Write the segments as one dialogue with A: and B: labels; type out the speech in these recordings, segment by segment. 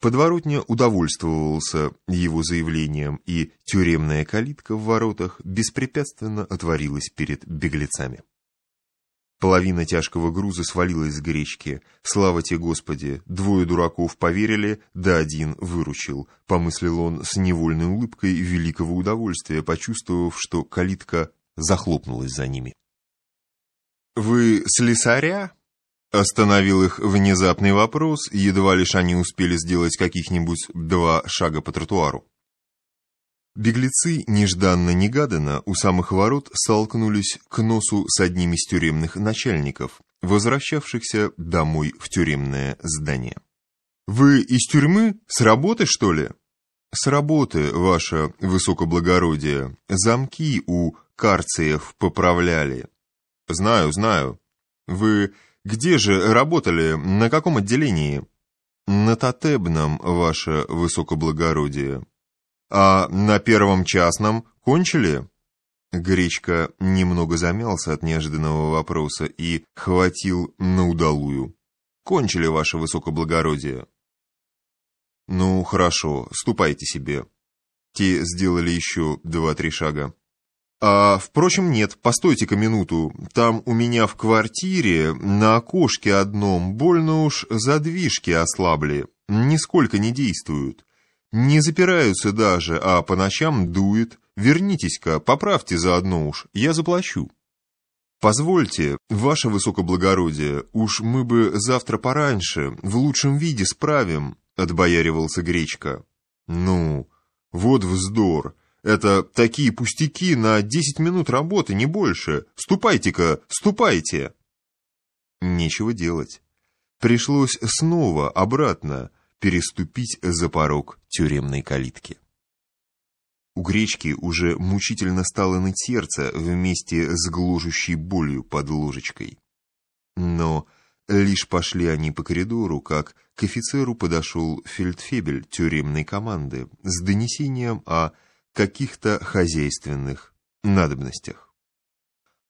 A: Подворотня удовольствовался его заявлением, и тюремная калитка в воротах беспрепятственно отворилась перед беглецами. Половина тяжкого груза свалилась с гречки. Слава тебе, Господи! Двое дураков поверили, да один выручил, помыслил он с невольной улыбкой великого удовольствия, почувствовав, что калитка захлопнулась за ними. «Вы слесаря?» Остановил их внезапный вопрос, едва лишь они успели сделать каких-нибудь два шага по тротуару. Беглецы нежданно-негаданно у самых ворот столкнулись к носу с одним из тюремных начальников, возвращавшихся домой в тюремное здание. «Вы из тюрьмы? С работы, что ли?» «С работы, ваше высокоблагородие. Замки у карциев поправляли». «Знаю, знаю. Вы где же работали? На каком отделении?» «На Татебном, ваше высокоблагородие». «А на первом частном кончили?» Гречка немного замялся от неожиданного вопроса и хватил на удалую. «Кончили, ваше высокоблагородие». «Ну, хорошо, ступайте себе». Те сделали еще два-три шага. А, впрочем, нет, постойте-ка минуту. Там у меня в квартире на окошке одном больно уж задвижки ослабли, нисколько не действуют. Не запираются даже, а по ночам дует. Вернитесь-ка, поправьте заодно уж, я заплачу. Позвольте, ваше высокоблагородие, уж мы бы завтра пораньше, в лучшем виде справим, отбояривался Гречка. Ну, вот вздор. Это такие пустяки на десять минут работы, не больше. Ступайте-ка, ступайте. Нечего делать. Пришлось снова обратно переступить за порог тюремной калитки. У гречки уже мучительно стало ныть сердце вместе с гложущей болью под ложечкой. Но лишь пошли они по коридору, как к офицеру подошел фельдфебель тюремной команды с донесением о каких-то хозяйственных надобностях.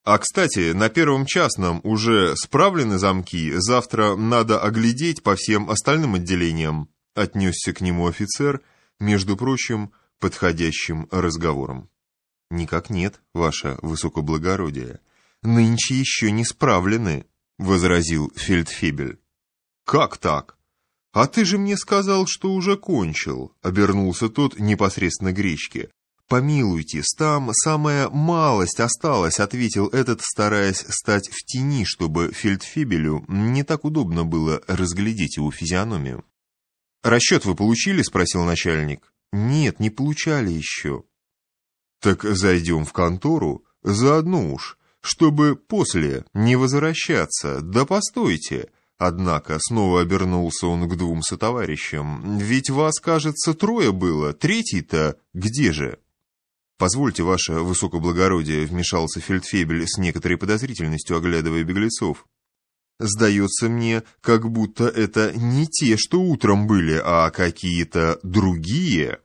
A: А, кстати, на первом частном уже справлены замки, завтра надо оглядеть по всем остальным отделениям, отнесся к нему офицер, между прочим, подходящим разговором. Никак нет, ваше высокоблагородие. Нынче еще не справлены, возразил фельдфебель. Как так? «А ты же мне сказал, что уже кончил», — обернулся тот непосредственно гречке. «Помилуйте, там самая малость осталась», — ответил этот, стараясь стать в тени, чтобы фельдфебелю не так удобно было разглядеть его физиономию. «Расчет вы получили?» — спросил начальник. «Нет, не получали еще». «Так зайдем в контору, заодно уж, чтобы после не возвращаться. Да постойте!» Однако снова обернулся он к двум сотоварищам. «Ведь вас, кажется, трое было, третий-то где же?» «Позвольте, ваше высокоблагородие», — вмешался фельдфебель с некоторой подозрительностью, оглядывая беглецов. «Сдается мне, как будто это не те, что утром были, а какие-то другие».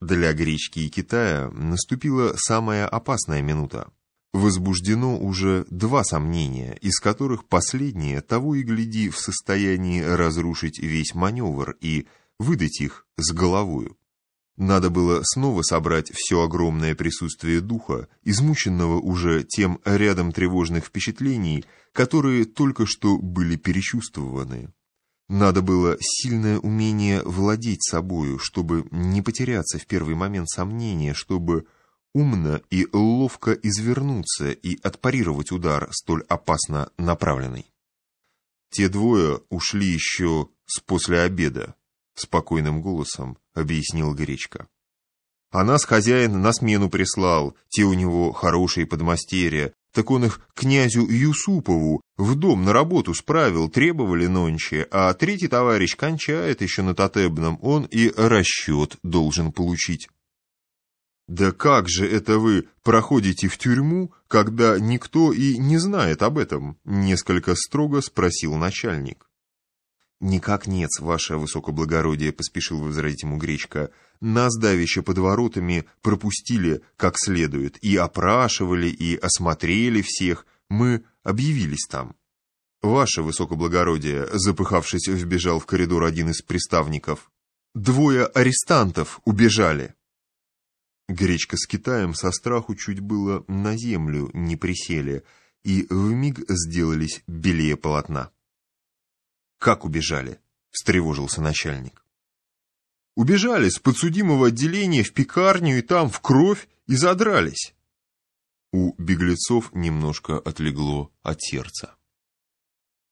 A: Для гречки и Китая наступила самая опасная минута. Возбуждено уже два сомнения, из которых последнее того и гляди в состоянии разрушить весь маневр и выдать их с головою. Надо было снова собрать все огромное присутствие духа, измученного уже тем рядом тревожных впечатлений, которые только что были перечувствованы. Надо было сильное умение владеть собою, чтобы не потеряться в первый момент сомнения, чтобы умно и ловко извернуться и отпарировать удар, столь опасно направленный. Те двое ушли еще с после обеда, спокойным голосом объяснил Гречка. А нас хозяин на смену прислал, те у него хорошие подмастерья, так он их князю Юсупову в дом на работу справил, требовали нонче, а третий товарищ кончает еще на Татебном, он и расчет должен получить. «Да как же это вы проходите в тюрьму, когда никто и не знает об этом?» — несколько строго спросил начальник. «Никак нет, ваше высокоблагородие», — поспешил возразить ему Гречка. «Нас давеча под воротами пропустили как следует, и опрашивали, и осмотрели всех. Мы объявились там». «Ваше высокоблагородие», запыхавшись, вбежал в коридор один из приставников. «Двое арестантов убежали». Гречка с Китаем со страху чуть было на землю не присели и вмиг сделались белее полотна. «Как убежали?» — встревожился начальник. «Убежали с подсудимого отделения в пекарню и там в кровь и задрались». У беглецов немножко отлегло от сердца.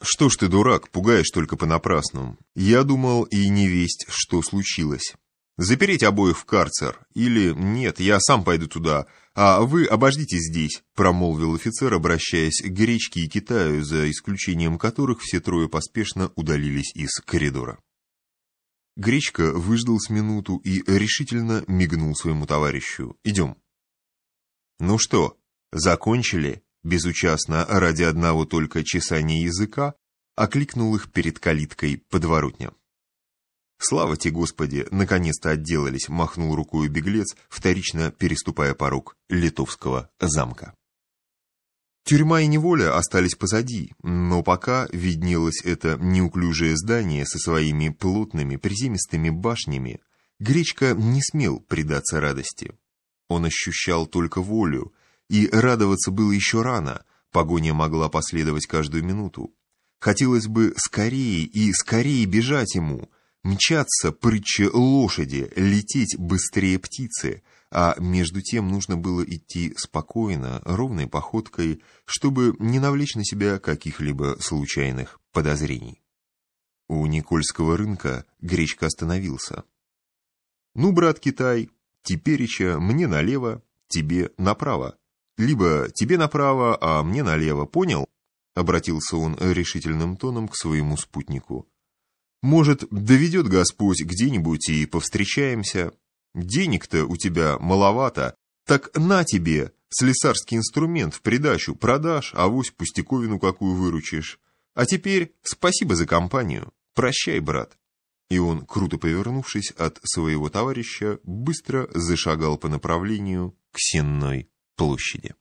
A: «Что ж ты, дурак, пугаешь только понапрасну. Я думал и не весть, что случилось. Запереть обоих в карцер. Или нет, я сам пойду туда, а вы обождите здесь», промолвил офицер, обращаясь к Гречке и Китаю, за исключением которых все трое поспешно удалились из коридора. Гречка выждал с минуту и решительно мигнул своему товарищу. «Идем». «Ну что, закончили?» безучастно ради одного только чесания языка, окликнул их перед калиткой подворотня. «Слава тебе, Господи, наконец-то отделались!» — махнул рукой беглец, вторично переступая порог литовского замка. Тюрьма и неволя остались позади, но пока виднелось это неуклюжее здание со своими плотными приземистыми башнями, Гречка не смел предаться радости. Он ощущал только волю, и радоваться было еще рано, погоня могла последовать каждую минуту. Хотелось бы скорее и скорее бежать ему, мчаться прытче лошади, лететь быстрее птицы, а между тем нужно было идти спокойно, ровной походкой, чтобы не навлечь на себя каких-либо случайных подозрений. У Никольского рынка Гречка остановился. «Ну, брат Китай, тепереча мне налево, тебе направо. Либо тебе направо, а мне налево, понял?» Обратился он решительным тоном к своему спутнику. «Может, доведет Господь где-нибудь и повстречаемся? Денег-то у тебя маловато, так на тебе слесарский инструмент в придачу продашь, авось пустяковину какую выручишь. А теперь спасибо за компанию. Прощай, брат». И он, круто повернувшись от своего товарища, быстро зашагал по направлению к Сенной площади.